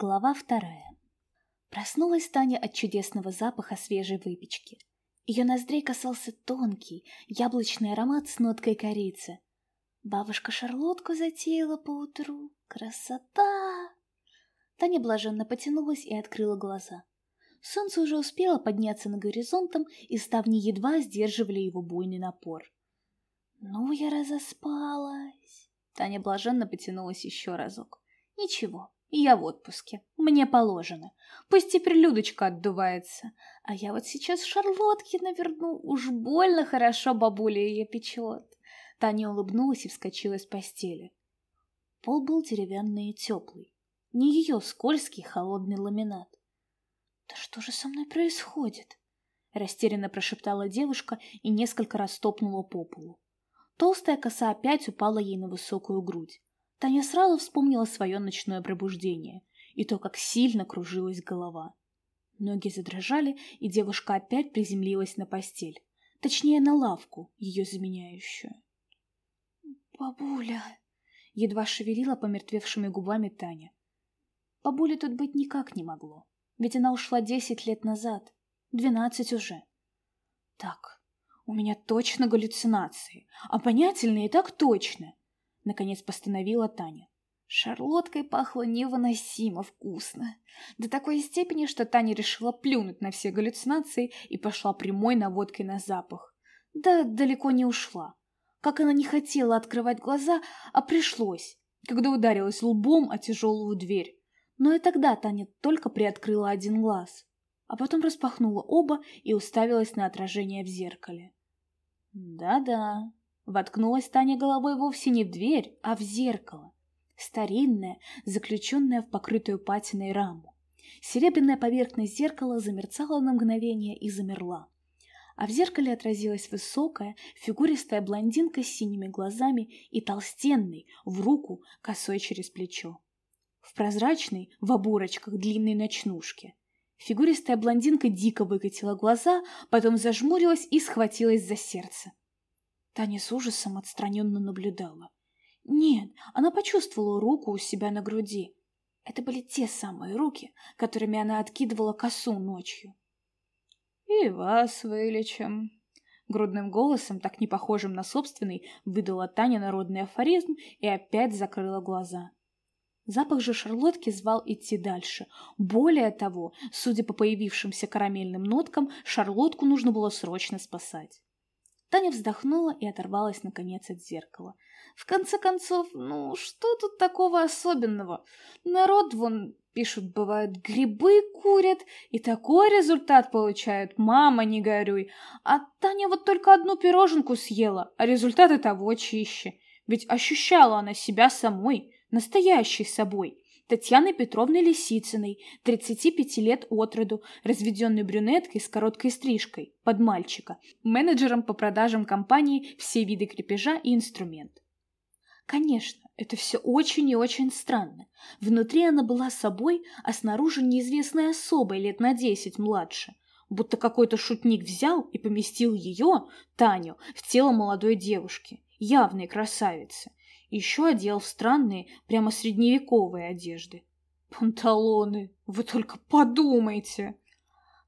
Глава вторая. Проснулась Таня от чудесного запаха свежей выпечки. Ее ноздрей касался тонкий, яблочный аромат с ноткой корицы. Бабушка шарлотку затеяла поутру. Красота! Таня блаженно потянулась и открыла глаза. Солнце уже успело подняться над горизонтом, и ставни едва сдерживали его буйный напор. «Ну, я разоспалась!» Таня блаженно потянулась еще разок. «Ничего, я в отпуске. Мне положено. Пусть теперь Людочка отдувается. А я вот сейчас шарлотки наверну. Уж больно хорошо бабуля ее печет». Таня улыбнулась и вскочила с постели. Пол был деревянный и теплый. Не ее скользкий холодный ламинат. «Да что же со мной происходит?» Растерянно прошептала девушка и несколько раз топнула по полу. Толстая коса опять упала ей на высокую грудь. Таня сразу вспомнила свое ночное пробуждение и то, как сильно кружилась голова. Ноги задрожали, и девушка опять приземлилась на постель, точнее на лавку, ее заменяющую. «Бабуля!» — едва шевелила помертвевшими губами Таня. Бабули тут быть никак не могло, ведь она ушла десять лет назад, двенадцать уже. Так, у меня точно галлюцинации, а понятельные так точно. Наконец постановила Таня. Шарлоткой пахло невыносимо вкусно. До такой степени, что Таня решила плюнуть на все галлюцинации и пошла прямой наводкой на запах. Да далеко не ушла. Как она не хотела открывать глаза, а пришлось, когда ударилась лбом о тяжелую дверь. Но и тогда Таня только приоткрыла один глаз, а потом распахнула оба и уставилась на отражение в зеркале. Да-да, воткнулась Таня головой вовсе не в дверь, а в зеркало. Старинное, заключенное в покрытую патиной раму. Серебряная поверхность зеркала замерцала на мгновение и замерла. А в зеркале отразилась высокая, фигуристая блондинка с синими глазами и толстенной, в руку, косой через плечо в прозрачной, в оборочках длинной ночнушке. Фигуристая блондинка дико выкатила глаза, потом зажмурилась и схватилась за сердце. Таня с ужасом отстраненно наблюдала. Нет, она почувствовала руку у себя на груди. Это были те самые руки, которыми она откидывала косу ночью. «И вас вылечим», — грудным голосом, так не похожим на собственный, выдала Таня народный афоризм и опять закрыла глаза. Запах же шарлотки звал идти дальше. Более того, судя по появившимся карамельным ноткам, шарлотку нужно было срочно спасать. Таня вздохнула и оторвалась наконец от зеркала. В конце концов, ну что тут такого особенного? Народ вон пишут, бывает, грибы курят, и такой результат получают, мама, не горюй. А Таня вот только одну пироженку съела, а результаты того чище. Ведь ощущала она себя самой, настоящей собой, Татьяной Петровной Лисицыной, 35 лет от роду, разведенной брюнеткой с короткой стрижкой, под мальчика, менеджером по продажам компании «Все виды крепежа и инструмент». Конечно, это все очень и очень странно. Внутри она была собой, а снаружи неизвестной особой лет на десять младше. Будто какой-то шутник взял и поместил ее, Таню, в тело молодой девушки, явной красавицы, еще одел в странные, прямо средневековые одежды. Панталоны, вы только подумайте!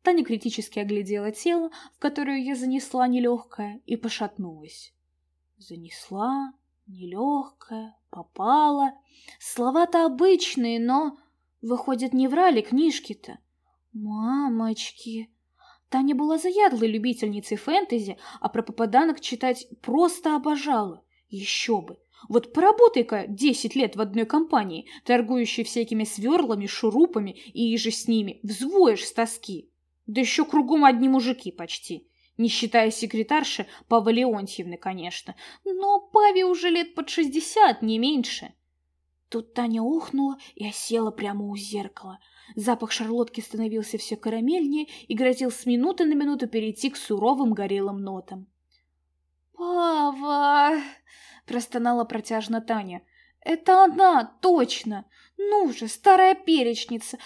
Таня критически оглядела тело, в которое я занесла нелегкое, и пошатнулась. Занесла, нелегкая, попала. Слова-то обычные, но, выходит, не врали книжки-то. Мамочки! Таня была заядлой любительницей фэнтези, а про попаданок читать просто обожала. Еще бы! Вот поработай-ка десять лет в одной компании, торгующей всякими сверлами, шурупами и иже с ними, взвоешь с тоски. Да еще кругом одни мужики почти. Не считая секретарши Павы Леонтьевны, конечно. Но Паве уже лет под шестьдесят, не меньше. Тут Таня ухнула и осела прямо у зеркала. Запах шарлотки становился все карамельнее и грозил с минуты на минуту перейти к суровым горелым нотам. «Пава!» – простонала протяжно Таня. «Это она, точно! Ну же, старая перечница!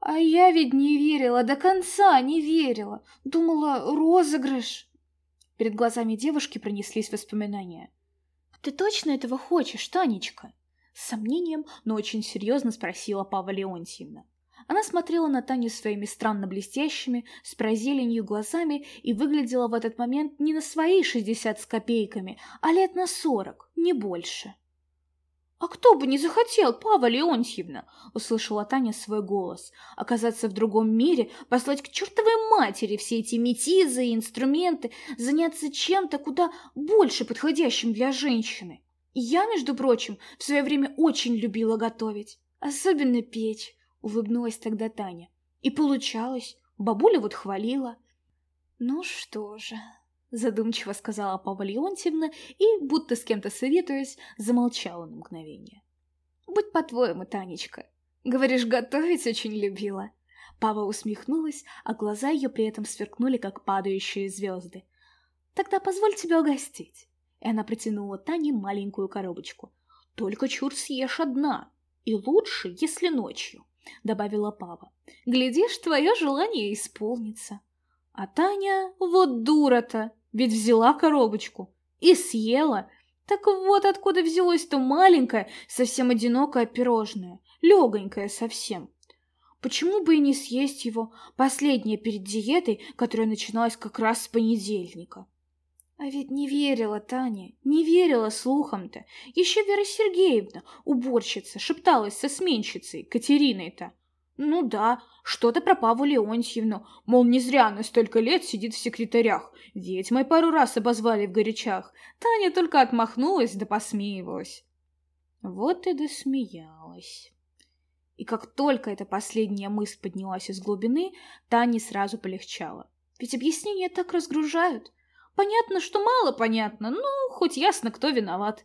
А я ведь не верила, до конца не верила! Думала, розыгрыш!» Перед глазами девушки пронеслись воспоминания. «Ты точно этого хочешь, Танечка?» С сомнением, но очень серьезно спросила Пава Леонтьевна. Она смотрела на Таню своими странно блестящими, с прозеленью глазами и выглядела в этот момент не на свои шестьдесят с копейками, а лет на сорок, не больше. «А кто бы не захотел, Пава Леонтьевна!» — услышала Таня свой голос. «Оказаться в другом мире, послать к чертовой матери все эти метизы и инструменты, заняться чем-то куда больше подходящим для женщины. я, между прочим, в свое время очень любила готовить, особенно печь. Улыбнулась тогда Таня. И получалось. Бабуля вот хвалила. Ну что же, задумчиво сказала Павла Леонтьевна и, будто с кем-то советуясь, замолчала на мгновение. «Будь по-твоему, Танечка. Говоришь, готовить очень любила». Пава усмехнулась, а глаза ее при этом сверкнули, как падающие звезды. «Тогда позволь тебя угостить». И она протянула Тане маленькую коробочку. «Только чур съешь одна, и лучше, если ночью». — добавила Пава. «Глядишь, твое желание исполнится». А Таня, вот дура-то, ведь взяла коробочку и съела. Так вот откуда взялось то маленькое, совсем одинокое пирожное, легонькое совсем. Почему бы и не съесть его, последнее перед диетой, которая начиналась как раз с понедельника? А ведь не верила Таня, не верила слухам-то. Еще Вера Сергеевна, уборщица, шепталась со сменщицей, Катериной-то. Ну да, что-то про Павлу Леонтьевну, мол, не зря она столько лет сидит в секретарях, ведь мы пару раз обозвали в горячах. Таня только отмахнулась да посмеивалась. Вот и досмеялась. И как только эта последняя мысль поднялась из глубины, Тане сразу полегчало. Ведь объяснения так разгружают. Понятно, что мало понятно, ну, хоть ясно, кто виноват.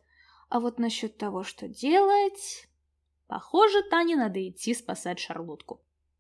А вот насчет того, что делать... Похоже, Тане надо идти спасать шарлотку.